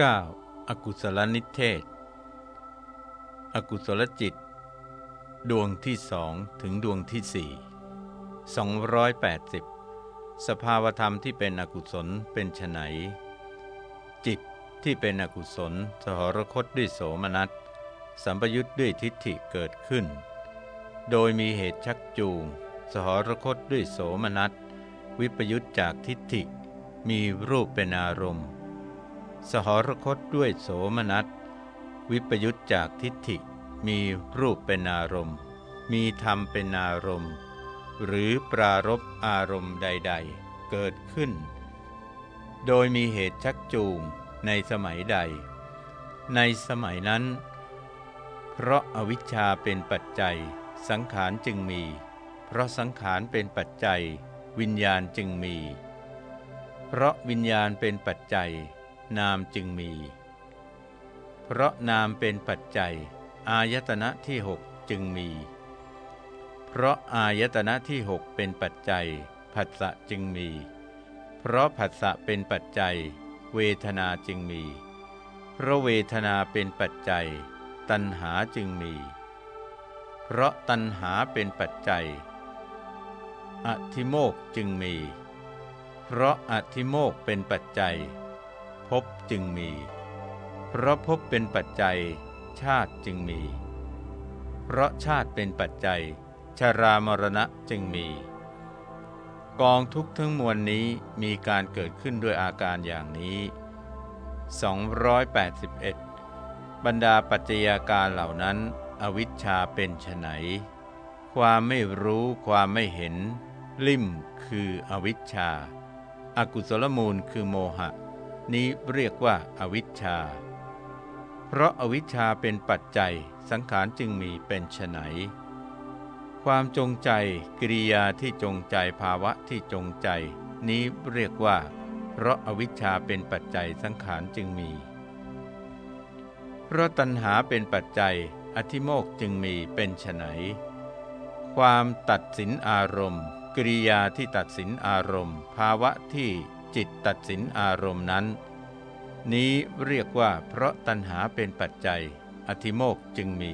9. อกุศลนิเทศ อกุศลจิต ดวงที่สองถึงดวงที่สี่280 สภาวธรรมที่เป็นอกุศลเป็นไฉนจิตที่เป็นอกุศลสหรคตด้วยโสมนัส สัมปยุทธ์ด้วยทิฏฐิเกิดขึ้น โดยมีเหตุชักจูง สหรคตด้วยโสมนัส วิปยุทธจากทิฏฐิ มีรูปเป็นอารมณ์ สหรคตด้วยโสมนัส วิปยุตจากทิฏฐิ มีรูปเป็นอารมณ์ มีธรรมเป็นอารมณ์ หรือปรารบอารมณ์ใด ๆ เกิดขึ้น โดยมีเหตุชักจูงในสมัยใด ในสมัยนั้น เพราะอาวิชชาเป็นปัจจัย สังขารจึงมี เพราะสังขารเป็นปัจจัย วิญญาณจึงมี เพราะวิญญาณเป็นปัจจัย นามจึงมี เพราะนามเป็นปัจจัย อายตนะที่หกจึงมี เพราะอายตนะที่หกเป็นปัจจัยผัสสะจึงมี เพราะผัสสะเป็นปัจจัย เวทนาจึงมี เพราะเวทนาเป็นปัจจัย ตัณหาจึงมี เพราะตัณหาเป็นปัจจัย อธิโมกจึงมี เพราะอธิโมกเป็นปัจจัย ภพจึงมี เพราะภพเป็นปัจจัย ชาติจึงมี เพราะชาติเป็นปัจจัย ชรามรณะจึงมี กองทุกทั้งมวลนี้มีการเกิดขึ้นด้วยอาการอย่างนี้ 281 บรรดาปัจจัยาการเหล่านั้น อวิชชาเป็นไฉนความไม่รู้ความไม่เห็น ลิ่มคืออวิชชาอากุศลมูลคือโมหะ นี้เรียกว่าอาวิชชา เพราะอาวิชชาเป็นปัจจัยสังขารจึงมีเป็นไฉนความจงใจกิริยาที่จงใจภาวะที่จงใจ นี้เรียกว่า เพราะอาวิชชาเป็นปัจจัยสังขารจึงมี เพราะตัณหาเป็นปัจจัยอธิโมกจึงมีเป็นไฉนความตัดสินอารมณ์ กิริยาที่ตัดสินอารมณ์ ภาวะที่ จิตตัดสินอารมณ์นั้น นี้เรียกว่าเพราะตัณหาเป็นปัจจัย อธิโมกจึงมี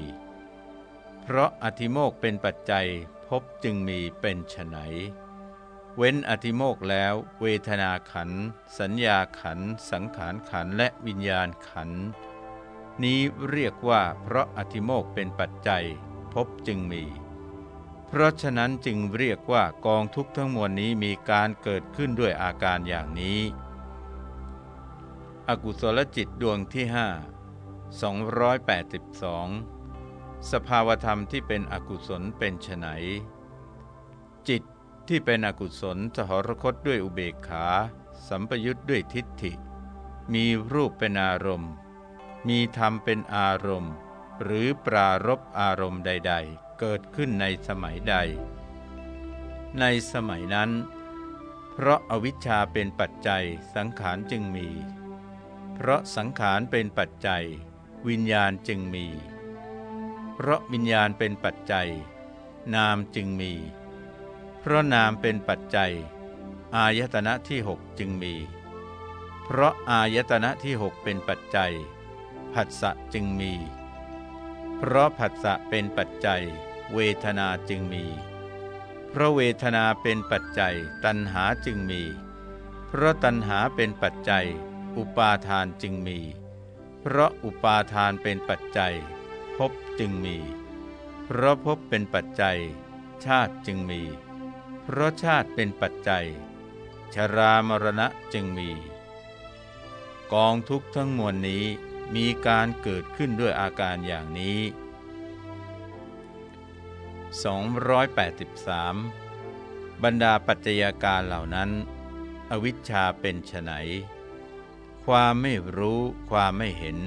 เพราะอธิโมกเป็นปัจจัยพบจึงมีเป็นไฉนเว้นอธิโมกแล้ว เวทนาขัน สัญญาขัน สังขารขันและวิญญาณขัน นี้เรียกว่าเพราะอธิโมกเป็นปัจจัยพบจึงมี เพราะฉะนั้นจึงเรียกว่ากองทุกข์ทั้งมวลนี้มีการเกิดขึ้นด้วยอาการอย่างนี้ อกุศลจิตดวงที่ห้า282 สภาวธรรมที่เป็นอกุศลเป็นไฉนจิตที่เป็นอกุศลสหรคตด้วยอุเบกขา สัมปยุทธ์ด้วยทิฏฐิ มีรูปเป็นอารมณ์ มีธรรมเป็นอารมณ์ หรือปรารบอารมณ์ใด ๆ เกิดขึ้นในสมัยใด ในสมัยนั้น เพราะอาวิชชาเป็นปัจจัยสังขารจึงมี เพราะสังขารเป็นปัจจัย วิญญาณจึงมี เพราะวิญญาณเป็นปัจจัย นามจึงมี เพราะนามเป็นปัจจัย อายตนะที่หกจึงมี เพราะอายตนะที่หกเป็นปัจจัยผัสสะจึงมี เพราะผัสสะเป็นปัจจัย เวทนาจึงมี เพราะเวทนาเป็นปัจจัยตัณหาจึงมี เพราะตัณหาเป็นปัจจัย อุปาทานจึงมี เพราะอุปาทานเป็นปัจจัยภพจึงมี เพราะภพเป็นปัจจัย ชาติจึงมี เพราะชาติเป็นปัจจัย ชรามรณะจึงมี กองทุกข์ทั้งมวลนี้มีการเกิดขึ้นด้วยอาการอย่างนี้ 283 บรรดาปัจจัยาการเหล่านั้น อวิชชาเป็นไฉนความไม่รู้ความไม่เห็น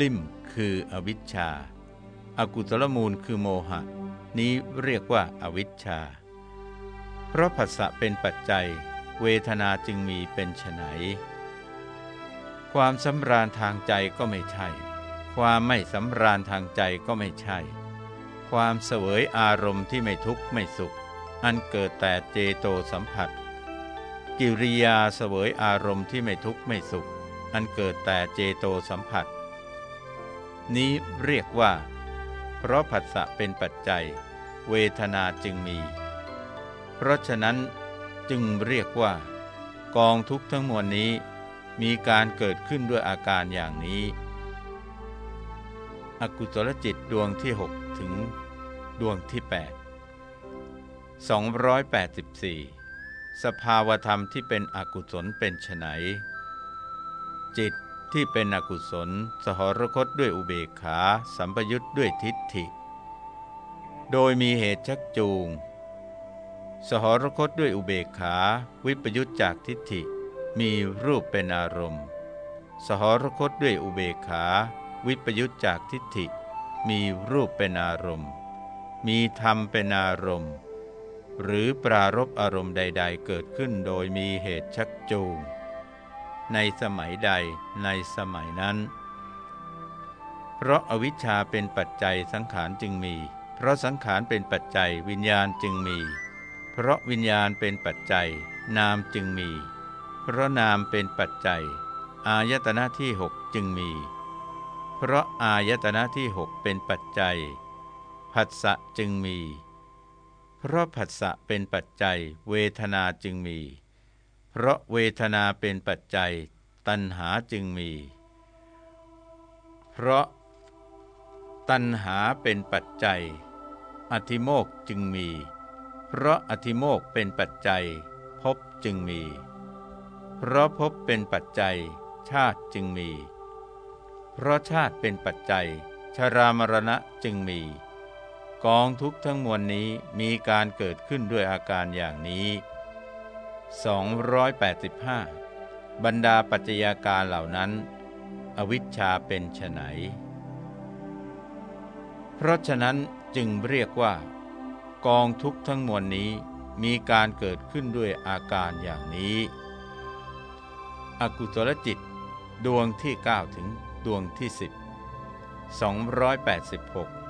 ลิ่มคืออวิชชาอากุศลมูลคือโมหะ นี้เรียกว่าอาวิชชา เพราะผัสสะเป็นปัจจัย เวทนาจึงมีเป็นไฉนความสำราญทางใจก็ไม่ใช่ ความไม่สำราญทางใจก็ไม่ใช่ ความเสวยอารมณ์ที่ไม่ทุกข์ไม่สุข อันเกิดแต่เจโตสัมผัส กิริยาเสวยอารมณ์ที่ไม่ทุกข์ไม่สุข อันเกิดแต่เจโตสัมผัส นี้เรียกว่า เพราะผัสสะเป็นปัจจัย เวทนาจึงมี เพราะฉะนั้นจึงเรียกว่า กองทุกข์ทั้งมวลนี้ มีการเกิดขึ้นด้วยอาการอย่างนี้อกุศลจิตดวงที่ 6 ถึง ดวงที่ 8 284 สภาวธรรมที่เป็นอกุศลเป็นไฉนจิตที่เป็นอกุศล สหรคตด้วยอุเบกขา สัมปยุทธ์ด้วยทิฏฐิ โดยมีเหตุชักจูง สหรคตด้วยอุเบกขา วิปยุทธจากทิฏฐิ มีรูปเป็นอารมณ์ สหรคตด้วยอุเบกขา วิปยุทธจากทิฏฐิ มีรูปเป็นอารมณ์ มีธรรมเป็นอารมณ์ หรือปรารบอารมณ์ใด ๆ เกิดขึ้นโดยมีเหตุชักจูง ในสมัยใดในสมัยนั้น เพราะอาวิชชาเป็นปัจจัยสังขารจึงมี เพราะสังขารเป็นปัจจัยวิญญาณจึงมี เพราะวิญญาณเป็นปัจจัย นามจึงมี เพราะนามเป็นปัจจัย อายตนะที่หกจึงมี เพราะอายตนะที่หกเป็นปัจจัย ผัสสะจึงมี เพราะผัสสะเป็นปัจจัย เวทนาจึงมี เพราะเวทนาเป็นปัจจัย ตัณหาจึงมี เพราะตัณหาเป็นปัจจัย อธิโมกจึงมี เพราะอธิโมกเป็นปัจจัยภพจึงมี เพราะภพเป็นปัจจัย ชาติจึงมี เพราะชาติเป็นปัจจัย ชรามรณะจึงมี กองทุกทั้งมวลนี้มีการเกิดขึ้นด้วยอาการอย่างนี้ 285 บรรดาปัจจัยาการเหล่านั้น อวิชชาเป็นไฉนเพราะฉะนั้นจึงเรียกว่า กองทุกทั้งมวลนี้มีการเกิดขึ้นด้วยอาการอย่างนี้ อกุศลจิตดวงที่ 9 ถึงดวงที่ 10 286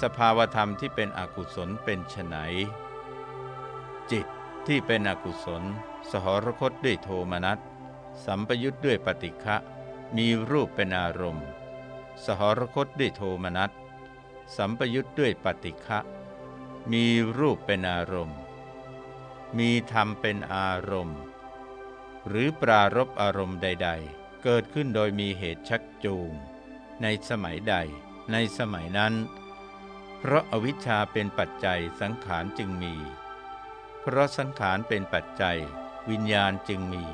สภาวธรรมที่เป็นอกุศลเป็นไฉนจิตที่เป็นอกุศล สหรคตด้วยโทมนัสสัมปยุทธ์ด้วยปฏิฆะมีรูปเป็นอารมณ์ สหรคตด้วยโทมนัสสัมปยุทธ์ด้วยปฏิฆะมีรูปเป็นอารมณ์ มีธรรมเป็นอารมณ์ หรือปรารบอารมณ์ใด ๆ เกิดขึ้นโดยมีเหตุชักจูง ในสมัยใด ในสมัยนั้น เพราะอวิชชาเป็นปัจจัยสังขารจึงมี เพราะสังขารเป็นปัจจัย วิญญาณจึงมี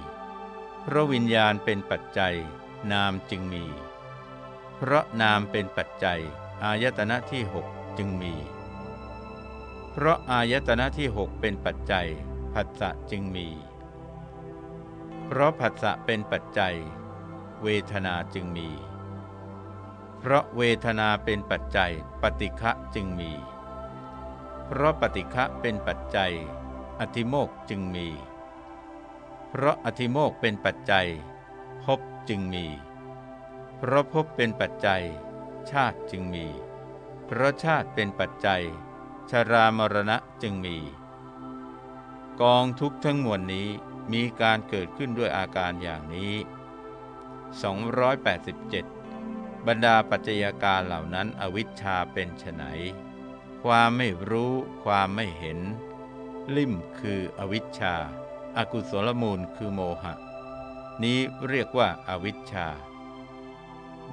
เพราะวิญญาณเป็นปัจจัย นามจึงมี เพราะนามเป็นปัจจัย อายตนะที่หกจึงมี เพราะอายตนะที่หกเป็นปัจจัยผัสสะจึงมี เพราะผัสสะเป็นปัจจัย เวทนาจึงมี เพราะเวทนาเป็นปัจจัยปฏิฆะจึงมี เพราะปฏิฆะเป็นปัจจัย อธิโมกจึงมี เพราะอธิโมกเป็นปัจจัยภพจึงมี เพราะภพเป็นปัจจัย ชาติจึงมี เพราะชาติเป็นปัจจัย ชรามรณะจึงมี กองทุกทั้งมวลนี้มีการเกิดขึ้นด้วยอาการอย่างนี้ 287 บรรดาปัจจัยการเหล่านั้นอวิชชาเป็นไฉนความไม่รู้ความไม่เห็น ลิ่มคืออวิชชาอากุศลมูลคือโมหะ นี้เรียกว่าอาวิชชา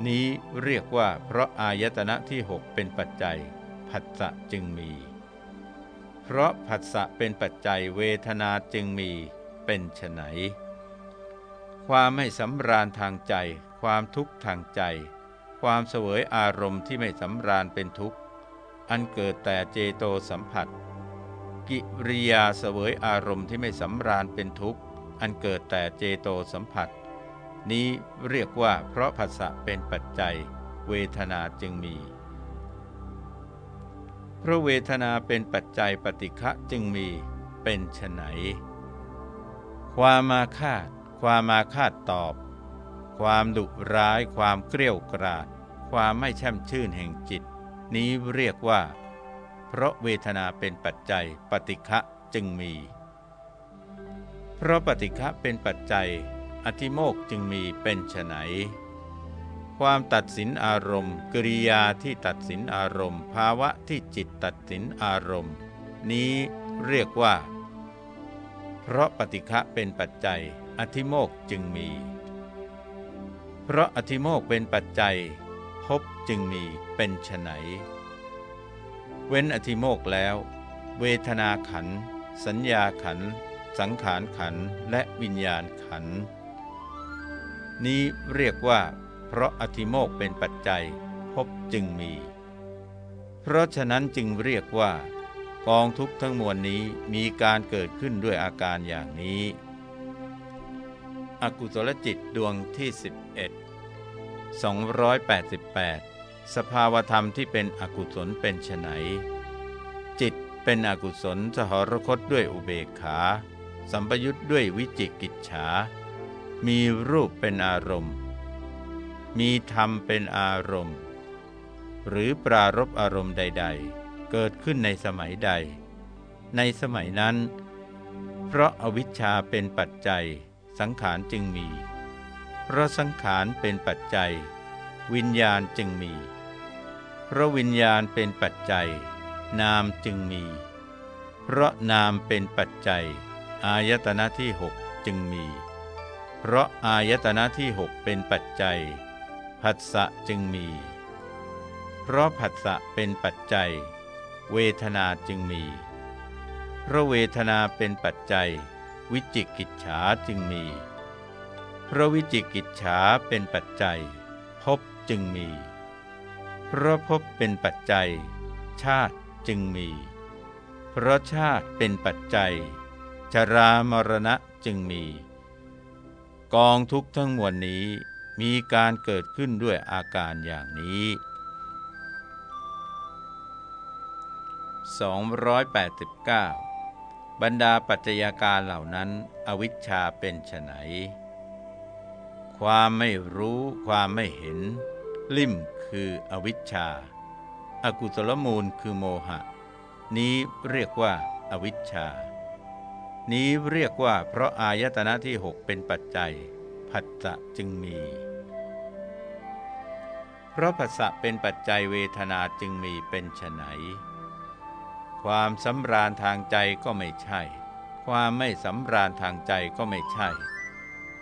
นี้เรียกว่าเพราะอายตนะที่หกเป็นปัจจัยผัสสะจึงมี เพราะผัสสะเป็นปัจจัยเวทนาจึงมีเป็นไฉนความไม่สำราญทางใจ ความทุกข์ทางใจ ความเสวยอารมณ์ที่ไม่สำราญเป็นทุกข์ อันเกิดแต่เจโตสัมผัส กิริยาเสวยอารมณ์ที่ไม่สำราญเป็นทุกข์ อันเกิดแต่เจโตสัมผัส นี้เรียกว่าเพราะภาษะเป็นปัจจัย เวทนาจึงมีเพราะเวทนาเป็นปัจจัยปฏิฆะจึงมีเป็นไนความมาคาด ความมาคาดตอบ ความดุร้าย ความเกลี้ยวกราด ความไม่แช่มชื่นแห่งจิต นี้เรียกว่า เพราะเวทนาเป็นปัจจัยปฏิฆะจึงมี เพราะปฏิฆะเป็นปัจจัย อธิโมกจึงมีเป็นไฉนความตัดสินอารมณ์ กริยาที่ตัดสินอารมณ์ ภาวะที่จิตตัดสินอารมณ์ นี้เรียกว่า เพราะปฏิฆะเป็นปัจจัย อธิโมกจึงมี เพราะอธิโมกเป็นปัจจัย ภพจึงมีเป็นไฉนเว้นอธิโมกแล้ว เวทนาขัน สัญญาขัน สังขารขันและวิญญาณขัน นี้เรียกว่า เพราะอธิโมกเป็นปัจจัยพบจึงมี เพราะฉะนั้นจึงเรียกว่า กองทุกทั้งมวลนี้มีการเกิดขึ้นด้วยอาการอย่างนี้ อกุศลจิตดวงที่ 11 288 สภาวธรรมที่เป็นอกุศลเป็นไฉนจิตเป็นอกุศลสหรคตด้วยอุเบกขา สัมปยุทธ์ด้วยวิจิกิจฉา มีรูปเป็นอารมณ์ มีธรรมเป็นอารมณ์ หรือปรารบอารมณ์ใด ๆ เกิดขึ้นในสมัยใด ในสมัยนั้น เพราะอาวิชชาเป็นปัจจัยสังขารจึงมี พราะสังขารเป็นปัจจัย วิญญาณจึงมีเพราะวิญญาณเป็นปัจจัย นามจึงมี เพราะนามเป็นปัจจัย อายตนะที่หกจึงมี เพราะอายตนะที่หกเป็นปัจจัยผัสสะจึงมี เพราะผัสสะเป็นปัจจัย เวทนาจึงมี เพราะเวทนาเป็นปัจจัย วิจิกิจฉาจึงมี พระวิจิกิจฉาเป็นปัจจัยภพจึงมี เพราะภพเป็นปัจจัย ชาติจึงมี เพราะชาติเป็นปัจจัย ชรามรณะจึงมี กองทุกทั้งมวลนี้มีการเกิดขึ้นด้วยอาการอย่างนี้ 289 บรรดาปัจจัยการเหล่านั้น อวิชชาเป็นไฉน ความไม่รู้ความไม่เห็น ลิ่มคืออวิชชาอากุศลมูลคือโมหะ นี้เรียกว่าอาวิชชา นี้เรียกว่าเพราะอายตนะที่หกเป็นปัจจัยผัสสะจึงมี เพราะผัสสะเป็นปัจจัยเวทนาจึงมีเป็นไฉนความสำราญทางใจก็ไม่ใช่ ความไม่สำราญทางใจก็ไม่ใช่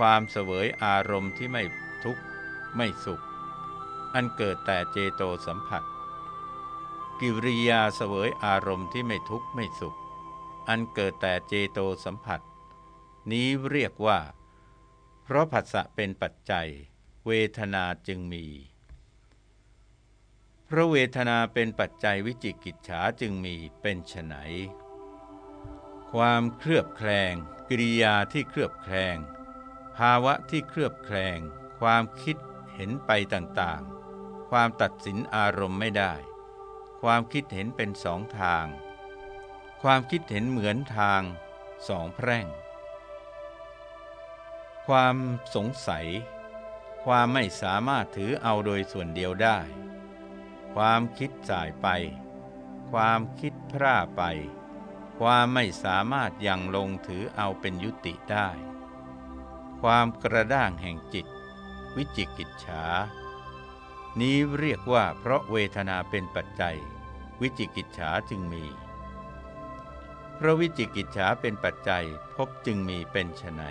ความเสวยอารมณ์ที่ไม่ทุกข์ไม่สุข อันเกิดแต่เจโตสัมผัส กิริยาเสวยอารมณ์ที่ไม่ทุกข์ไม่สุข อันเกิดแต่เจโตสัมผัส นี้เรียกว่า เพราะผัสสะเป็นปัจจัย เวทนาจึงมีเพราะเวทนาเป็นปัจจัยวิจิกิจฉาจึงมีเป็นไฉนความเคลือบแคลง กิริยาที่เคลือบแคลง ภาวะที่เคลือบแคลง ความคิดเห็นไปต่างๆ ความตัดสินอารมณ์ไม่ได้ ความคิดเห็นเป็นสองทาง ความคิดเห็นเหมือนทางสองแพร่ง ความสงสัย ความไม่สามารถถือเอาโดยส่วนเดียวได้ ความคิดสายไป ความคิดพร่าไป ความไม่สามารถยังลงถือเอาเป็นยุติได้ ความกระด้างแห่งจิต วิจิกิจฉา นี้เรียกว่าเพราะเวทนาเป็นปัจจัย วิจิกิจฉาจึงมี เพราะวิจิกิจฉาเป็นปัจจัยพบจึงมีเป็นไฉน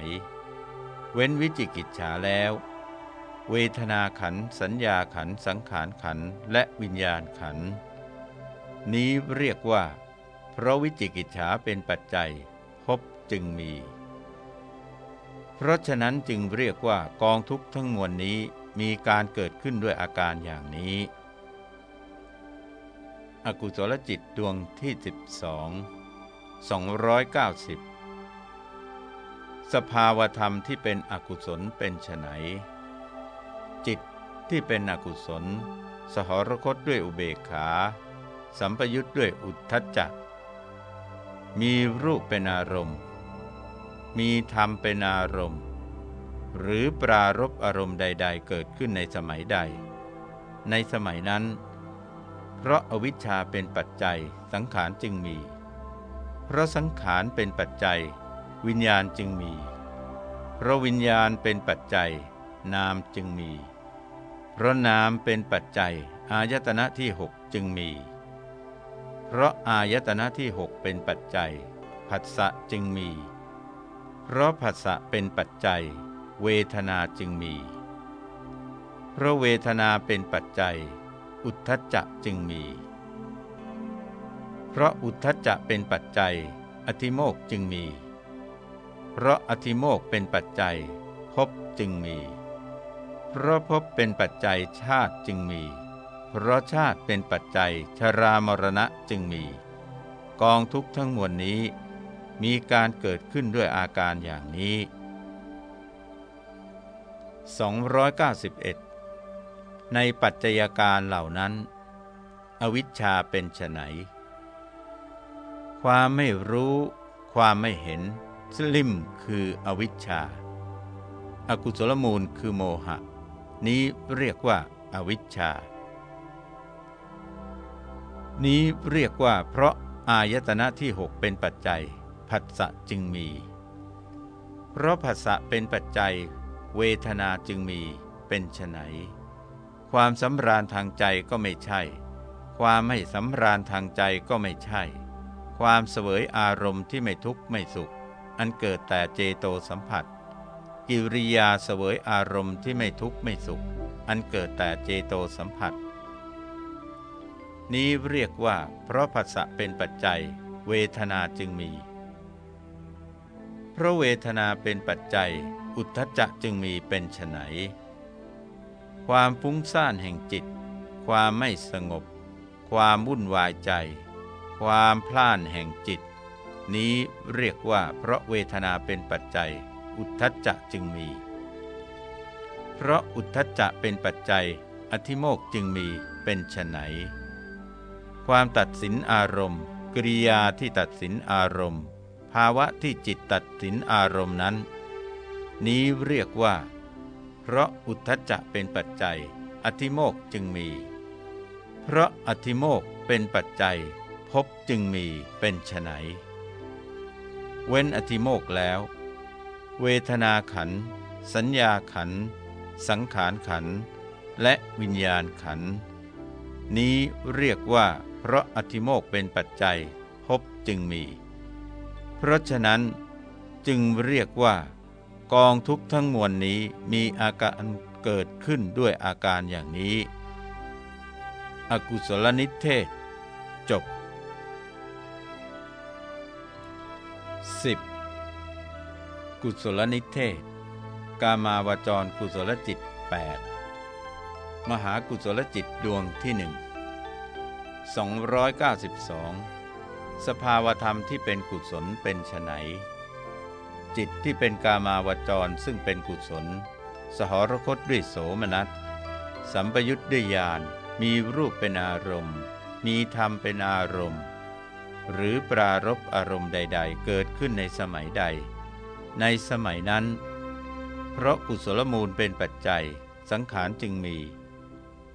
เว้นวิจิกิจฉาแล้ว เวทนาขันสัญญาขันสังขารขันและวิญญาณขัน นี้เรียกว่า เพราะวิจิกิจฉาเป็นปัจจัยพบจึงมี เพราะฉะนั้นจึงเรียกว่ากองทุกข์ทั้งมวลนี้มีการเกิดขึ้นด้วยอาการอย่างนี้ อกุศลจิตดวงที่ 12 290 สภาวธรรมที่เป็นอกุศลเป็นไฉนจิตที่เป็นอกุศล สหรคตด้วยอุเบกขา สัมปยุทธ์ด้วยอุทธัจจะ มีรูปเป็นอารมณ์ มีธรรมเป็นอารมณ์ หรือปรารบอารมณ์ใด ๆ เกิดขึ้นในสมัยใด ในสมัยนั้น เพราะอาวิชชาเป็นปัจจัยสังขารจึงมี เพราะสังขารเป็นปัจจัย วิญญาณจึงมีเพเพราะวิญญาณเป็นปัจจัย นามจึงมี เพราะนามเป็นปัจจัย อายตนะที่หกจึงมี เพราะอายตนะที่หกเป็นปัจจัยผัสสะจึงมี เพราะผัสสะเป็นปัจจัย เวทนาจึงมี เพราะเวทนาเป็นปัจจัย อุทธัจจะจึงมี เพราะอุทธัจจะเป็นปัจจัย อธิโมกจึงมี เพราะอธิโมกเป็นปัจจัยภพจึงมี เพราะภพเป็นปัจจัยชาติจึงมี เพราะชาติเป็นปัจจัยชรามรณะจึงมี กองทุกทั้งมวลนี้ มีการเกิดขึ้นด้วยอาการอย่างนี้ 291 ในปัจจัยการเหล่านั้น อวิชชาเป็นไฉนความไม่รู้ ความไม่เห็น สลิมคืออวิชชา อากุศลมูลคือโมหะ นี้เรียกว่าอาวิชชา นี้เรียกว่าเพราะอายตนะที่หกเป็นปัจจัย ผัสสะจึงมี เพราะผัสสะเป็นปัจจัย เวทนาจึงมีเป็นไฉนความสำราญทางใจก็ไม่ใช่ ความไม่สำราญทางใจก็ไม่ใช่ ความเสวยอารมณ์ที่ไม่ทุกข์ไม่สุข อันเกิดแต่เจโตสัมผัส กิริยาเสวยอารมณ์ที่ไม่ทุกข์ไม่สุข อันเกิดแต่เจโตสัมผัส นี้เรียกว่า เพราะผัสสะเป็นปัจจัย เวทนาจึงมี ราะเวทนาเป็นปัจจัย อุทธจะจึงมีเป็นไฉนความฟุ้งซ่านแห่งจิต ความไม่สงบ ความวุ่นวายใจ ความพล่านแห่งจิต นี้เรียกว่าเพราะเวทนาเป็นปัจจัย อุทธัจจะจึงมี เพราะอุทธัจจะเป็นปัจจัย อธิโมกจึงมีเป็นไฉนความตัดสินอารมณ์ กริยาที่ตัดสินอารมณ์ ภาวะที่จิตตัดสินอารมณ์นั้น นี้เรียกว่า เพราะอุทธจจะเป็นปัจจัย อธิโมกจึงมี เพราะอธิโมกเป็นปัจจัยพบจึงมีเป็นไฉนเว้นอธิโมกแล้ว เวทนาขัน สัญญาขัน สังขารขัน และวิญญาณขัน นี้เรียกว่า เพราะอธิโมกเป็นปัจจัยพบจึงมี เพราะฉะนั้นจึงเรียกว่า กองทุกทั้งมวลนี้มีอาการเกิดขึ้นด้วยอาการอย่างนี้ อกุศลนิเทศ จบ 10. กุศลนิเทศ กามาวจรกุศลจิต 8 มหากุศลจิตดวงที่หนึ่ง292 สภาวธรรมที่เป็นกุศลเป็นไฉนจิตที่เป็นกามาวจรซึ่งเป็นกุศล สหรคตด้วยโสมนัส สัมปยุทธ์ด้วยญาณมีรูปเป็นอารมณ์ มีธรรมเป็นอารมณ์ หรือปรารบอารมณ์ใด ๆ เกิดขึ้นในสมัยใด ในสมัยนั้น เพราะกุศลมูลเป็นปัจจัย สังขารจึงมี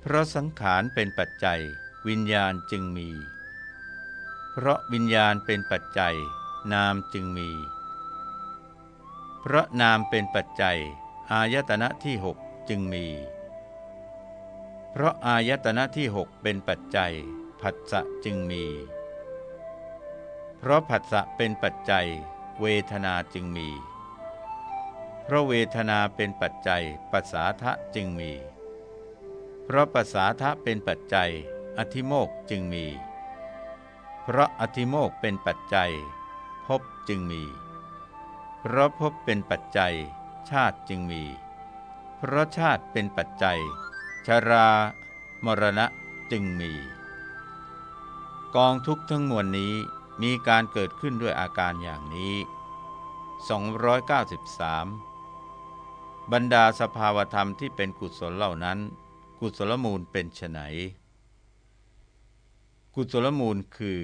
เพราะสังขารเป็นปัจจัย วิญญาณจึงมี เพราะวิญญาณเป็นปัจจัย นามจึงมี เพราะนามเป็นปัจจัย อายตนะที่หกจึงมี เพราะอายตนะที่หกเป็นปัจจัย ผัสสะจึงมี เพราะผัสสะเป็นปัจจัย เวทนาจึงมี เพราะเวทนาเป็นปัจจัยปัสสาทะจึงมี เพราะปัสสาทะเป็นปัจจัย อธิโมกจึงมี เพราะอธิโมกเป็นปัจจัยภพจึงมี เพราะภพเป็นปัจจัย ชาติจึงมี เพราะชาติเป็นปัจจัย ชรามรณะจึงมี กองทุกทั้งมวลนี้มีการเกิดขึ้นด้วยอาการอย่างนี้ 293 บรรดาสภาวธรรมที่เป็นกุศลเหล่านั้น กุศลมูลเป็นไฉน กุศลมูลคือ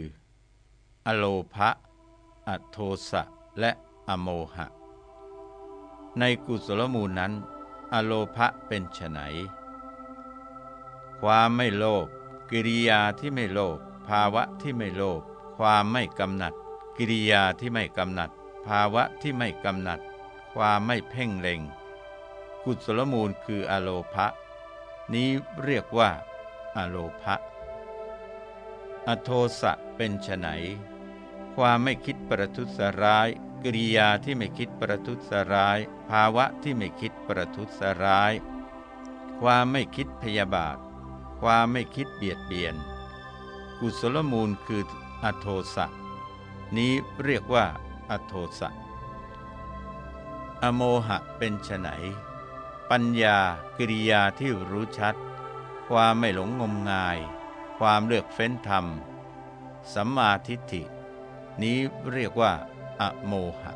อโลภะอโทสะ และอโมหะ ในกุศลมูลนั้น อโลภะเป็นไฉนความไม่โลภกิริยาที่ไม่โลภภาวะที่ไม่โลภความไม่กำหนัด กิริยาที่ไม่กำหนัด ภาวะที่ไม่กำหนัดคความไม่เพ่งเล็ง กุศลมูลคืออโลภะนี้เรียกว่า อโลภะ อโทสะเป็นไฉนความไม่คิดประทุษร้าย กิริยาที่ไม่คิดประทุษร้าย ภาวะที่ไม่คิดประทุษร้าย ความไม่คิดพยาบาท ความไม่คิดเบียดเบียน กุศลมูลคืออโทสะนี้เรียกว่า อโทสะอโมหะเป็นไฉนปัญญากิริยาที่รู้ชัด ความไม่หลงงมงาย ความเลือกเฟ้นธรรม สัมมาทิฏฐิ นี้เรียกว่า อโมหะ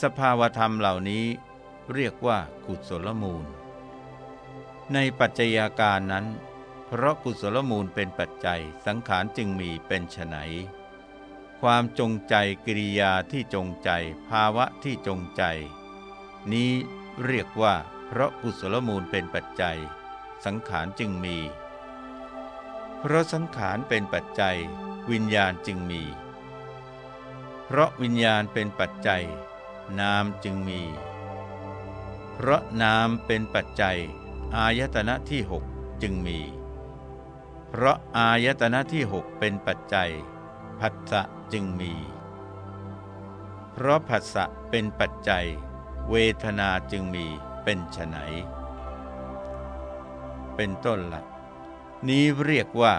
สภาวธรรมเหล่านี้เรียกว่ากุศลมูล ในปัจจัยาการนั้น เพราะกุศลมูลเป็นปัจจัยสังขารจึงมีเป็นไฉนความจงใจกิริยาที่จงใจ ภาวะที่จงใจ นี้เรียกว่า เพราะกุศลมูลเป็นปัจจัย สังขารจึงมี เพราะสังขารเป็นปัจจัย วิญญาณจึงมี เพราะวิญญาณเป็นปัจจัย นามจึงมี เพราะนามเป็นปัจจัย อายตนะที่หกจึงมี เพราะอายตนะที่หกเป็นปัจจัยผัสสะจึงมี เพราะผัสสะเป็นปัจจัย เวทนาจึงมีเป็นไฉนเป็นต้นละ นี้เรียกว่า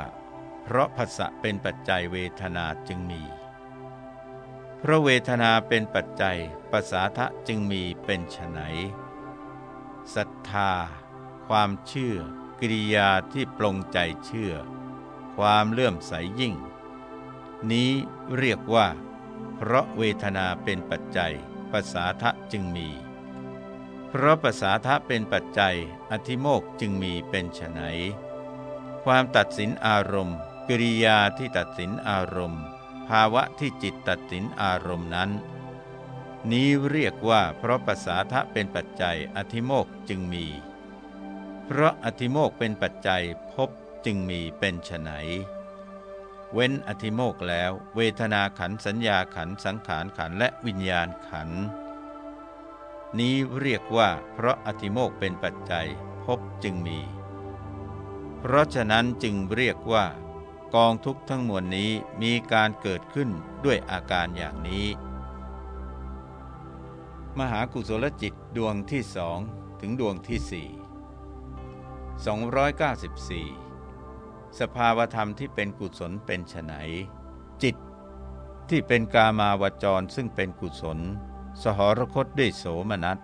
เพราะผัสสะเป็นปัจจัยเวทนาจึงมี เพราะเวทนาเป็นปัจจัยภาษาทะจึงมีเป็นไฉนศรัทธา ความเชื่อ กิริยาที่ปลงใจเชื่อ ความเลื่อมใสยยิ่ง นี้เรียกว่า เพราะเวทนาเป็นปัจจัยภาษาทะจึงมี เพราะภาษาทะเป็นปัจจัย อธิโมกจึงมีเป็นไฉน ความตัดสินอารมณ์ กิริยาที่ตัดสินอารมณ์ ภาวะที่จิตตัดสินอารมณ์นั้น นี้เรียกว่าเพราะภาษาทะเป็นปัจจัยอธิโมกจึงมี เพราะอธิโมกเป็นปัจจัยพบจึงมีเป็นไฉนเว้นอธิโมกแล้ว เวทนาขันสัญญาขันสังขารขันและวิญญาณขัน นี้เรียกว่าเพราะอธิโมกเป็นปัจจัยพบจึงมี เพราะฉะนั้นจึงเรียกว่า กองทุกทั้งมวลนี้มีการเกิดขึ้นด้วยอาการอย่างนี้ มหากุศลจิตดวงที่สองถึงดวงที่สี่294 สภาวธรรมที่เป็นกุศลเป็นไฉนจิต ที่เป็นกามาวจรซึ่งเป็นกุศล สหรคตด้วยโสมนัส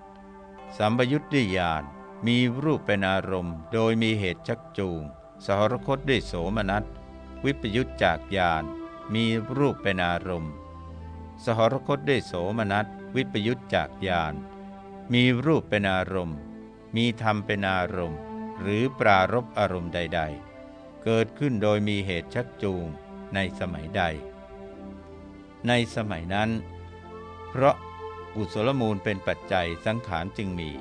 สัมปยุทธ์ด้วยญาณ มีรูปเป็นอารมณ์ โดยมีเหตุชักจูง สหรคตด้วยโสมนัส วิปยุทธจากญาณมีรูปเป็นอารมณ์ สหรคตด้วยโสมนัส วิปยุทธจากญาณมีรูปเป็นอารมณ์ มีธรรมเป็นอารมณ์ หรือปรารบอารมณ์ใด ๆ เกิดขึ้นโดยมีเหตุชักจูงในสมัยใด ในสมัยนั้น เพราะกุศลมูลเป็นปัจจัยสังขารจึงมี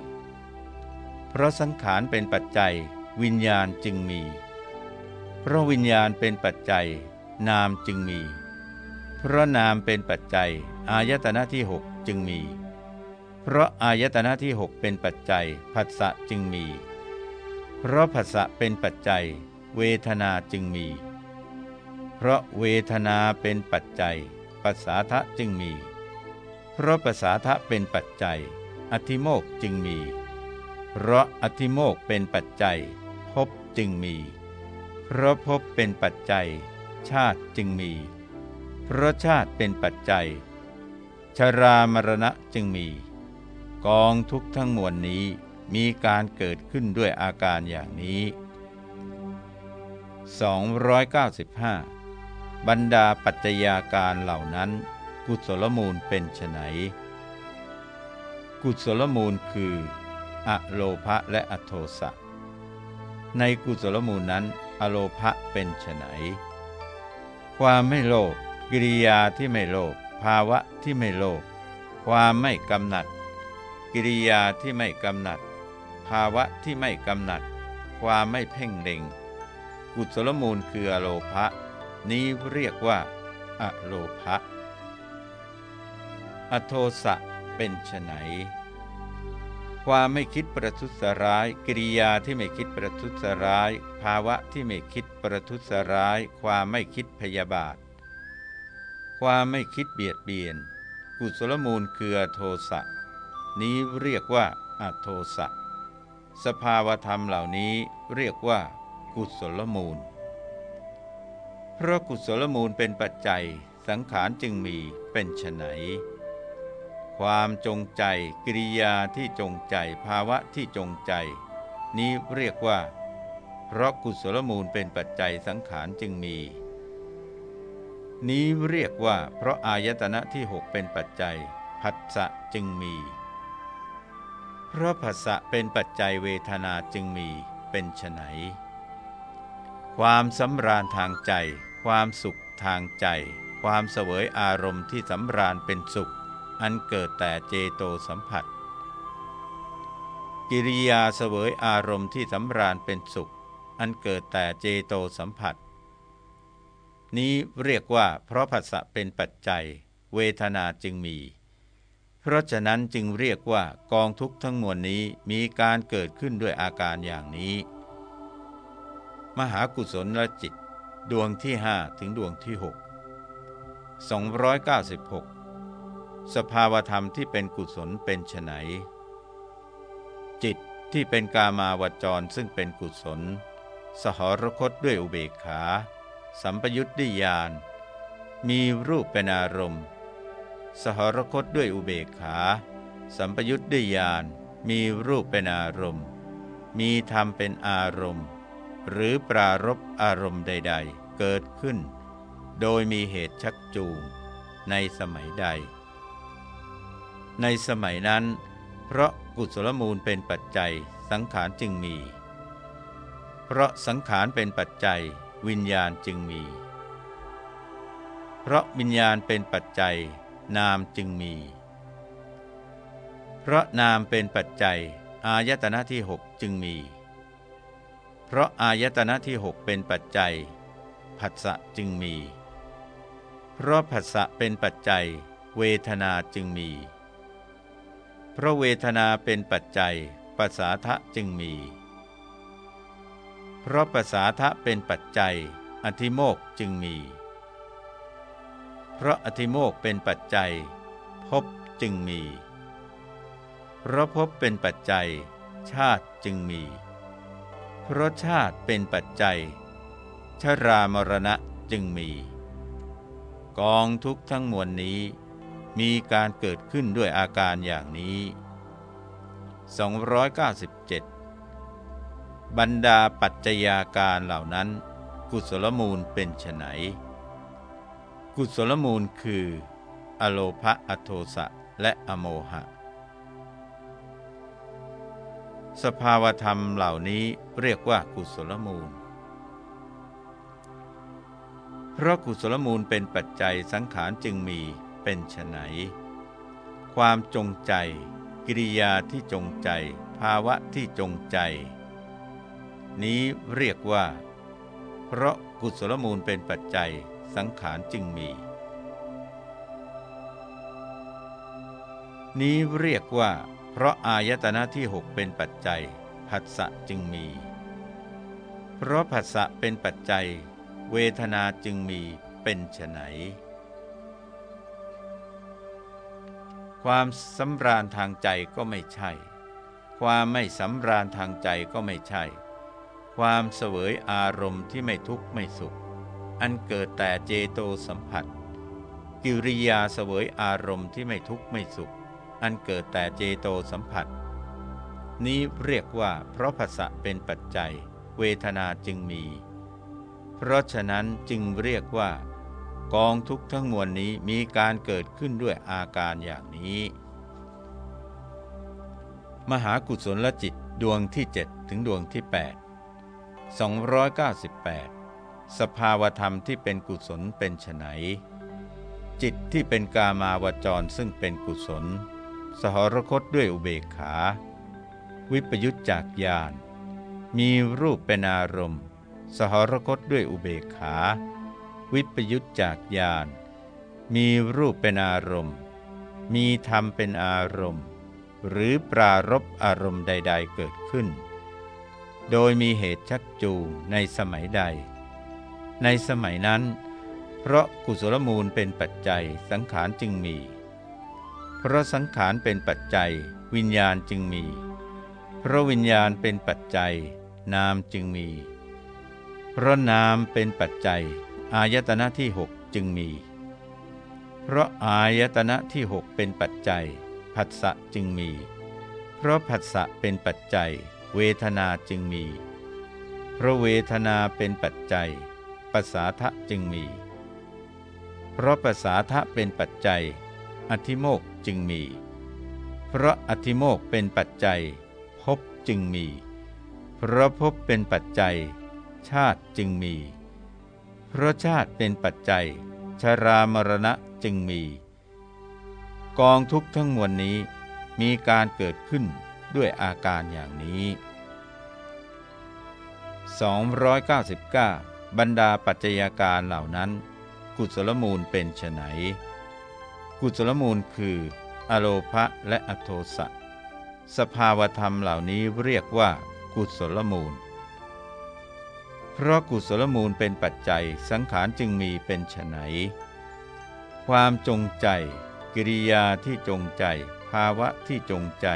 เพราะสังขารเป็นปัจจัย วิญญาณจึงมี เพราะวิญญาณเป็นปัจจัย นามจึงมี เพราะนามเป็นปัจจัย อายตนะที่หกจึงมี เพราะอายตนะที่หกเป็นปัจจัยผัสสะจึงมี เพราะผัสสะเป็นปัจจัย เวทนาจึงมี เพราะเวทนาเป็นปัจจัยปัสสาทะจึงมี เพราะปัสสาทะเป็นปัจจัย อธิโมกจึงมี เพราะอธิโมกเป็นปัจจัยภพจึงมี เพราะภพเป็นปัจจัย ชาติจึงมี เพราะชาติเป็นปัจจัย ชรามรณะจึงมี กองทุกทั้งมวลนี้มีการเกิดขึ้นด้วยอาการอย่างนี้ 295 บรรดาปัจจัยาการเหล่านั้น กุศลมูลเป็นไฉนกุศลมูลคือ อโลภะและอโทสะ ในกุศลมูลนั้น อโลภะเป็นไฉนความไม่โลภกิริยาที่ไม่โลภภาวะที่ไม่โลภความไม่กำหนัด กิริยาที่ไม่กำหนัด ภาวะที่ไม่กำหนัด ความไม่เพ่งเล็ง กุศลมูลคืออโลภะนี้เรียกว่า อโลภะอโทสะเป็นไน ความไม่คิดประทุษร้าย กิริยาที่ไม่คิดประทุษร้าย ภาวะที่ไม่คิดประทุษร้าย ความไม่คิดพยาบาท ความไม่คิดเบียดเบียน กุศลมูลคือโทสะนี้เรียกว่าอโทสะสภาวธรรมเหล่านี้เรียกว่า กุศลมูล เพราะกุศลมูลเป็นปัจจัยสังขารจึงมีเป็นไฉน ความจงใจ กิริยาที่จงใจ ภาวะที่จงใจ นี้เรียกว่า เพราะกุศลมูลเป็นปัจจัยสังขารจึงมี นี้เรียกว่าเพราะอายตนะที่หกเป็นปัจจัยผัสสะจึงมี เพราะผัสสะเป็นปัจจัยเวทนาจึงมีเป็นไฉนความสำราญทางใจ ความสุขทางใจ ความเสวยอารมณ์ที่สำราญเป็นสุข อันเกิดแต่เจโตสัมผัส กิริยาเสวยอารมณ์ที่สำราญเป็นสุข อันเกิดแต่เจโตสัมผัส นี้เรียกว่าเพราะผัสสะเป็นปัจจัย เวทนาจึงมี เพราะฉะนั้นจึงเรียกว่ากองทุกข์ทั้งมวลนี้มีการเกิดขึ้นด้วยอาการอย่างนี้ มหากุศลจิต ดวงที่หถึงดวงที่6 296 สภาวธรรมที่เป็นกุศลเป็นไฉนจิตที่เป็นกามาวจรซึ่งเป็นกุศล สหรคตด้วยอุเบกขา สัมปยุตด้วยญาณมีรูปเป็นอารมณ์ สหรคตด้วยอุเบกขา สัมปยุตด้วยญาณมีรูปเป็นอารมณ์ มีธรรมเป็นอารมณ์ หรือปรารบอารมณ์ใด ๆ เกิดขึ้น โดยมีเหตุชักจูงในสมัยใด ในสมัยนั้น เพราะกุศลมูลเป็นปัจจัยสังขารจึงมี เพราะสังขารเป็นปัจจัย วิญญาณจึงมี เพราะวิญญาณเป็นปัจจัย นามจึงมี เพราะนามเป็นปัจจัย อายตนะที่หกจึงมี เพราะอายตนะที่หกเป็นปัจจัยผัสสะจึงมี เพราะผัสสะเป็นปัจจัย เวทนาจึงมี เพราะเวทนาเป็นปัจจัยภาษาทะจึงมี เพราะภาษาทะเป็นปัจจัย อธิโมกจึงมี เพราะอธิโมกเป็นปัจจัยภพจึงมี เพราะภพเป็นปัจจัย ชาติจึงมี เพราะชาติเป็นปัจจัย ชรามรณะจึงมี กองทุกทั้งมวลนี้ มีการเกิดขึ้นด้วยอาการอย่างนี้ 297 บรรดาปัจจัยาการเหล่านั้น กุศลมูลเป็นไฉนกุศลมูลคือ อโลภะอโทสะและอโมหะ สภาวธรรมเหล่านี้เรียกว่ากุศลมูล เพราะกุศลมูลเป็นปัจจัยสังขารจึงมี เป็นไฉนความจงใจ กิริยาที่จงใจ ภาวะที่จงใจ นี้เรียกว่า เพราะกุศลมูลเป็นปัจจัยสังขารจึงมี นี้เรียกว่า เพราะอายตนะที่หกเป็นปัจจัยผัสสะจึงมี เพราะผัสสะเป็นปัจจัย เวทนาจึงมีเป็นไฉน ความสำราญทางใจก็ไม่ใช่ ความไม่สำราญทางใจก็ไม่ใช่ ความเสวยอารมณ์ที่ไม่ทุกข์ไม่สุข อันเกิดแต่เจโตสัมผัส กิริยาเสวยอารมณ์ที่ไม่ทุกข์ไม่สุข อันเกิดแต่เจโตสัมผัส นี้เรียกว่าเพราะภาษะเป็นปัจจัย เวทนาจึงมี เพราะฉะนั้นจึงเรียกว่า กองทุกทั้งมวลนี้มีการเกิดขึ้นด้วยอาการอย่างนี้ มหากุศลจิตดวงที่ 7 ถึงดวงที่ 8 298 สภาวธรรมที่เป็นกุศลเป็นไฉนจิตที่เป็นกามาวจรซึ่งเป็นกุศล สหรคตด้วยอุเบกขา วิปยุตจากญาณมีรูปเป็นอารมณ์ สหรคตด้วยอุเบกขา วิปยุตจากญาณมีรูปเป็นอารมณ์ มีธรรมเป็นอารมณ์ หรือปรารบอารมณ์ใด ๆ เกิดขึ้น โดยมีเหตุชักจูงในสมัยใด ในสมัยนั้น เพราะกุศลมูลเป็นปัจจัยสังขารจึงมี เพราะสังขารเป็นปัจจัย วิญญาณจึงมี เพราะวิญญาณเป็นปัจจัย นามจึงมี เพราะนามเป็นปัจจัย อายตนะที่หกจึงมี เพราะอายตนะที่หกเป็นปัจจัย ผัสสะจึงมี เพราะผัสสะเป็นปัจจัย เวทนาจึงมี เพราะเวทนาเป็นปัจจัยภาษาทะจึงมี เพราะภาษาทะเป็นปัจจัย อธิโมกจึงมี เพราะอธิโมกเป็นปัจจัยภพจึงมี เพราะภพเป็นปัจจัย ชาติจึงมี ราะชาติเป็นปัจจัย ชรามรณะจึงมี กองทุกข์ทั้งมวลนี้มีการเกิดขึ้นด้วยอาการอย่างนี้ 299 บรรดาปัจจัยการเหล่านั้น กุศลมูลเป็นไฉนกุศลมูลคือ อโลภะและอโทสะ สภาวธรรมเหล่านี้เรียกว่า กุศลมูล เพราะกุศลมูลเป็นปัจจัยสังขารจึงมีเป็นไฉนความจงใจ กิริยาที่จงใจ ภาวะที่จงใจ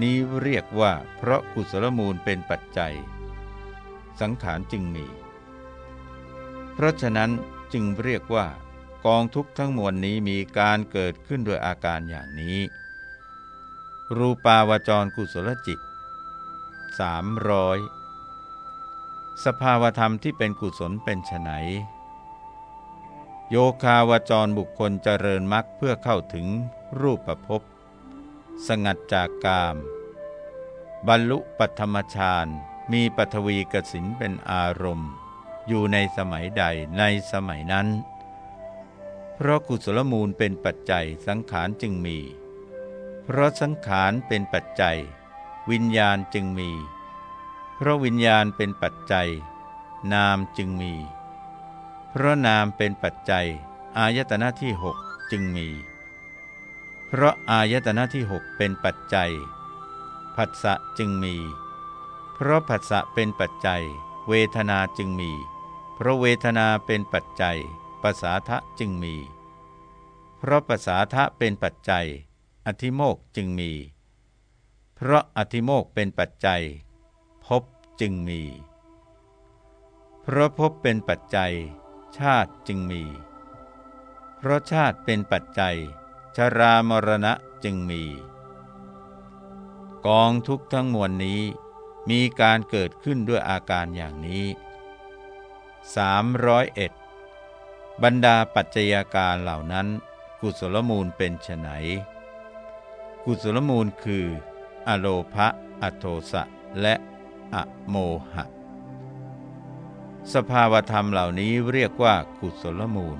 นี้เรียกว่าเพราะกุศลมูลเป็นปัจจัย สังขารจึงมี เพราะฉะนั้นจึงเรียกว่ากองทุกข์ทั้งมวลนี้มีการเกิดขึ้นโดยอาการอย่างนี้ รูปาวจรกุศลจิต300 สภาวธรรมที่เป็นกุศลเป็นไนโยคาวจรบุคคลเจริญมรรคเพื่อเข้าถึงรูปประพบสงัดจากกาม บรรลุปัธมฌานมีปฐวีกสินเป็นอารมณ์ อยู่ในสมัยใดในสมัยนั้น เพราะกุศลมูลเป็นปัจจัยสังขารจึงมี เพราะสังขารเป็นปัจจัย วิญญาณจึงมี เพราะวิญญาณเป็นปัจจัย นามจึงมี เพราะนามเป็นปัจจัย อายตนะที่หกจึงมี เพราะอายตนะที่หกเป็นปัจจัยผัสสะจึงมี เพราะผัสสะเป็นปัจจัย เวทนาจึงมี เพราะเวทนาเป็นปัจจัยภาษาทะจึงมี เพราะภาษาทะเป็นปัจจัย อธิโมกจึงมี เพราะอธิโมกเป็นปัจจัย ภพจึงมี เพราะภพเป็นปัจจัย ชาติจึงมี เพราะชาติเป็นปัจจัย ชรามรณะจึงมี กองทุกทั้งมวลนี้มีการเกิดขึ้นด้วยอาการอย่างนี้ 301 บรรดาปัจจัยการเหล่านั้น กุศลมูลเป็นไฉนกุศลมูลคือ อโลภะอโทสะ และ อโมหะ สภาวธรรมเหล่านี้เรียกว่ากุศลมูล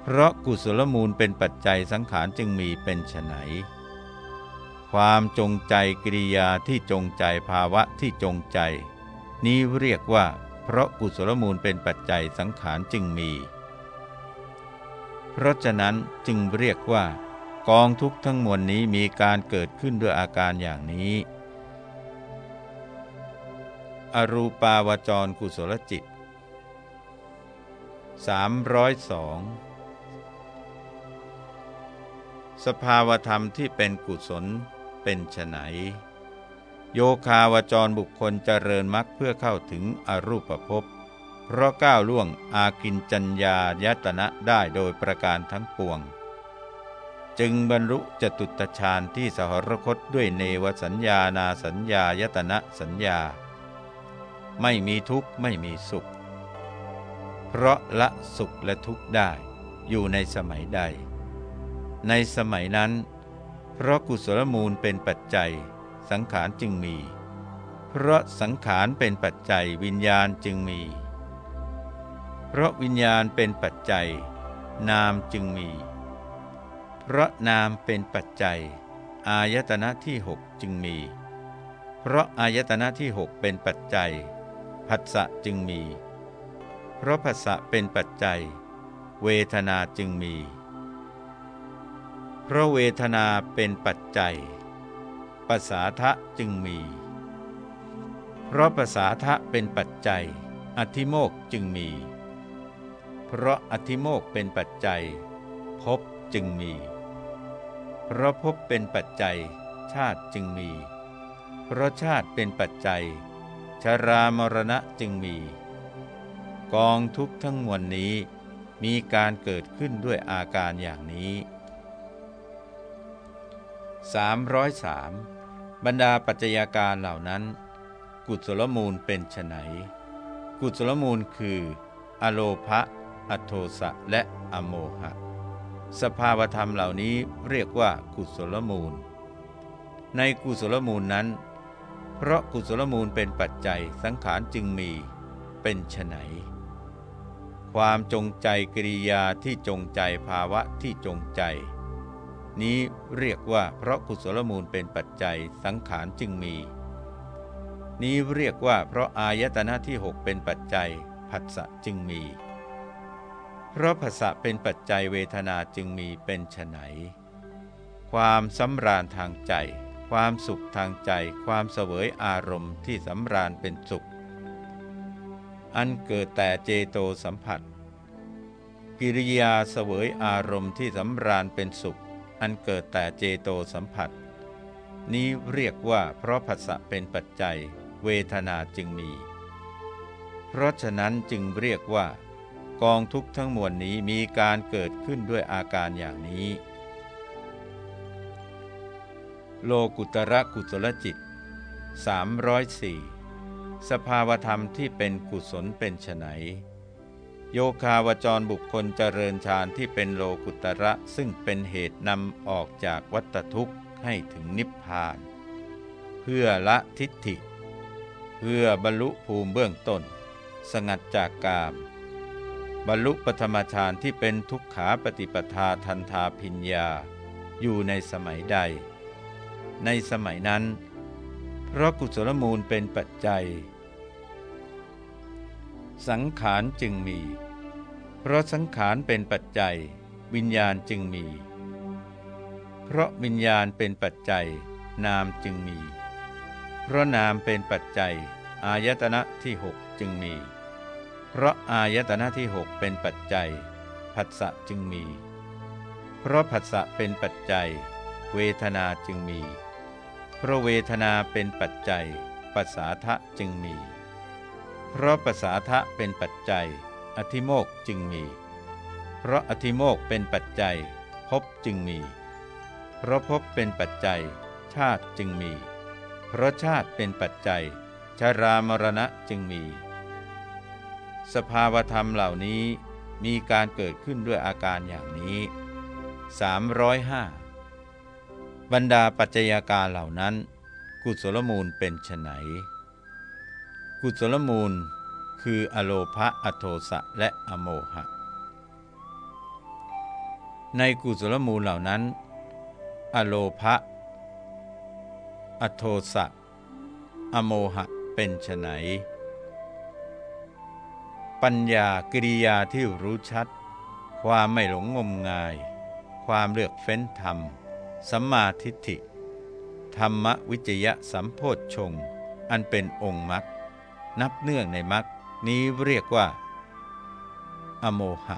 เพราะกุศลมูลเป็นปัจจัยสังขารจึงมีเป็นไฉนความจงใจกิริยาที่จงใจภาวะที่จงใจ นี้เรียกว่า เพราะกุศลมูลเป็นปัจจัยสังขารจึงมี เพราะฉะนั้นจึงเรียกว่า กองทุกข์ทั้งมวลนี้มีการเกิดขึ้นด้วยอาการอย่างนี้ อรูปาวจรกุศลจิต 302 สภาวธรรมที่เป็นกุศลเป็นไฉนโยคาวจรบุคคลเจริญมรรคเพื่อเข้าถึงอรูปภพเพราะก้าวล่วงอากินจัญญายตนะได้โดยประการทั้งปวง จึงบรรลุจตุตฌานที่สหรคตด้วยเนวสัญญานาสัญญายตนะสัญญา ไม่มีทุกข์ไม่มีสุข เพราะละสุขและทุกข์ได้อยู่ในสมัยใด ในสมัยนั้น เพราะกุศลมูลเป็นปัจจัย สังขารจึงมี เพราะสังขารเป็นปัจจัยวิญญาณจึงมี เพราะวิญญาณเป็นปัจจัย นามจึงมี เพราะนามเป็นปัจจัย อายตนะที่หกจึงมี เพราะอายตนะที่หกเป็นปัจจัย ผัสสะจึงมี เพราะผัสสะเป็นปัจจัย เวทนาจึงมี เพราะเวทนาเป็นปัจจัยภาษาทะจึงมี เพราะภาษาทะเป็นปัจจัย อธิโมกจึงมี เพราะอธิโมกเป็นปัจจัยภพจึงมี เพราะภพเป็นปัจจัย ชาติจึงมี เพราะชาติเป็นปัจจัย ชรามรณะจึงมี กองทุกทั้งมวลนี้มีการเกิดขึ้นด้วยอาการอย่างนี้ 303 บรรดาปัจจัยาการเหล่านั้น กุศลมูลเป็นไฉนกุศลมูลคือ อโลภะอโทสะและอโมหะ สภาวธรรมเหล่านี้เรียกว่ากุศลมูล ในกุศลมูลนั้น เพราะกุศลมูลเป็นปัจจัยสังขารจึงมี เป็นไฉนความจงใจกิริยาที่จงใจภาวะที่จงใจ นี้เรียกว่าเพราะกุศลมูลเป็นปัจจัยสังขารจึงมี นี้เรียกว่าเพราะอายตนะที่หกเป็นปัจจัยผัสสะจึงมี เพราะผัสสะเป็นปัจจัยเวทนาจึงมีเป็นไฉนความสำราญทางใจ ความสุขทางใจความเสวยอารมณ์ที่สำราญเป็นสุข อันเกิดแต่เจโตสัมผัส กิริยาเสวยอารมณ์ที่สำราญเป็นสุข อันเกิดแต่เจโตสัมผัส นี้เรียกว่าเพราะผัสสะเป็นปัจจัย เวทนาจึงมี เพราะฉะนั้นจึงเรียกว่า กองทุกข์ทั้งมวลนี้มีการเกิดขึ้นด้วยอาการอย่างนี้ โลกุตระกุศลจิต 304 สภาวธรรมที่เป็นกุศลเป็นไฉนโยคาวจรบุคคลเจริญฌานที่เป็นโลกุตระซึ่งเป็นเหตุนำออกจากวัฏทุกข์ให้ถึงนิพพาน เพื่อละทิฏฐิ เพื่อบรรลุภูมิเบื้องต้น สงัดจากกาม บรรลุปธรรมฌานที่เป็นทุกขาปฏิปทาทันทาพิญญา อยู่ในสมัยใด ในสมัยนั้น เพราะกุศลมูลเป็นปัจจัย สังขารจึงมี เพราะสังขารเป็นปัจจัย วิญญาณจึงมี เพราะวิญญาณเป็นปัจจัย นามจึงมี เพราะนามเป็นปัจจัย อายตนะที่หกจึงมี เพราะอายตนะที่หกเป็นปัจจัยผัสสะจึงมี เพราะผัสสะเป็นปัจจัย เวทนาจึงมี เพราะเวทนาเป็นปัจจัยภาษาทะจึงมี เพราะภาษาทะเป็นปัจจัย อธิโมกจึงมี เพราะอธิโมกเป็นปัจจัยภพจึงมี เพราะภพเป็นปัจจัย ชาติจึงมี เพราะชาติเป็นปัจจัย ชรามรณะจึงมี สภาวธรรมเหล่านี้มีการเกิดขึ้นด้วยอาการอย่างนี้ 305 บรรดาปัจจัยาการเหล่านั้น กุศลมูลเป็นไนกุศลมูลคืออโลภะอโทสะและอโมหะ ในกุศลมูลเหล่านั้น อโลภะอโทสะ อโมหะเป็นไนปัญญากิริยาที่รู้ชัด ความไม่หลงงมงาย ความเลือกเฟ้นธรรม สัมมาทิฏฐิ ธรรมวิจยะสัมโพธชงอันเป็นองค์มรรคนับเนื่องในมรรคนี้เรียกว่า อโมหะ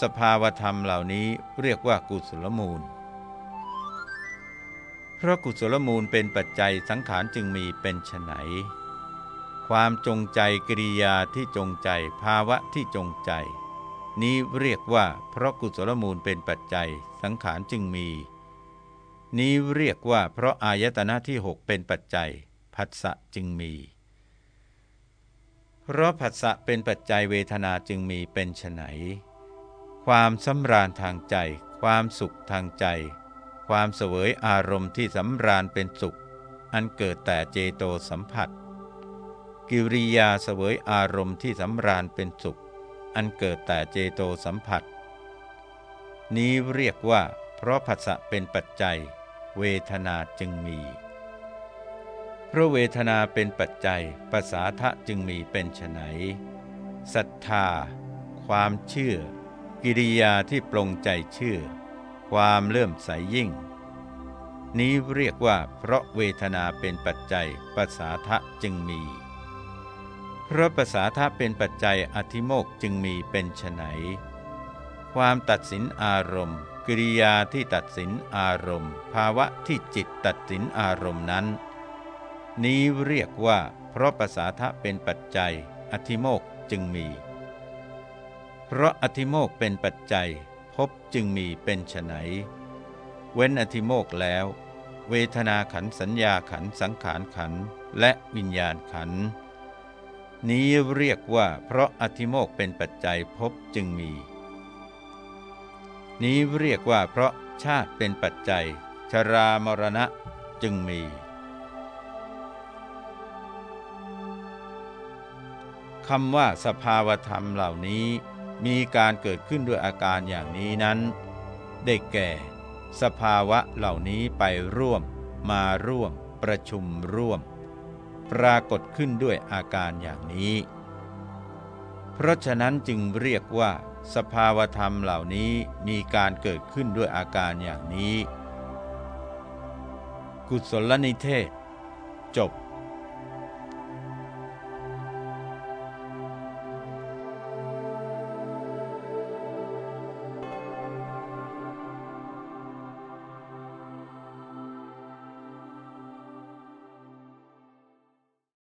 สภาวธรรมเหล่านี้เรียกว่ากุศลมูล เพราะกุศลมูลเป็นปัจจัยสังขารจึงมีเป็นไฉนความจงใจกิริยาที่จงใจภาวะที่จงใจ นี้เรียกว่าเพราะกุศลมูลเป็นปัจจัย สังขารจึงมี นี้เรียกว่าเพราะอายตนะที่หกเป็นปัจจัยผัสสะจึงมี เพราะผัสสะเป็นปัจจัยเวทนาจึงมีเป็นไฉนความสำราญทางใจ ความสุขทางใจ ความเสวยอารมณ์ที่สำราญเป็นสุข อันเกิดแต่เจโตสัมผัส กิริยาเสวยอารมณ์ที่สำราญเป็นสุข อันเกิดแต่เจโตสัมผัส นี้เรียกว่าเพราะผัสสะเป็นปัจจัย เวทนาจึงมีเพราะเวทนาเป็นปัจจัยภาษาทะจึงมีเป็นไฉนศรัทธา ความเชื่อ กิริยาที่ปรงใจเชื่อ ความเลื่อมใสยิ่ง นี้เรียกว่าเพราะเวทนาเป็นปัจจัยภาษาทะจึงมี เพราะภาษาทะเป็นปัจจัยอธิโมกจึงมีเป็นไฉนความตัดสินอารมณ์ กิริยาที่ตัดสินอารมณ์ ภาวะที่จิตตัดสินอารมณ์นั้น นี้เรียกว่า เพราะภาษาทะเป็นปัจจัย อธิโมกจึงมี เพราะอธิโมกเป็นปัจจัยพบจึงมีเป็นไฉนเว้นอธิโมกแล้ว เวทนาขันสัญญาขันสังขารขันและวิญญาณขัน นี้เรียกว่าเพราะอธิโมกเป็นปัจจัยพบจึงมี นี้เรียกว่าเพราะชาติเป็นปัจจัย ชรามรณะจึงมี คำว่าสภาวธรรมเหล่านี้ มีการเกิดขึ้นด้วยอาการอย่างนี้นั้น ได้แก่ สภาวะเหล่านี้ไปร่วม มาร่วม ประชุมร่วม ปรากฏขึ้นด้วยอาการอย่างนี้ เพราะฉะนั้นจึงเรียกว่า สภาวธรรมเหล่านี้มีการเกิดขึ้นด้วยอาการอย่างนี้ กุศลนิเทศ จบ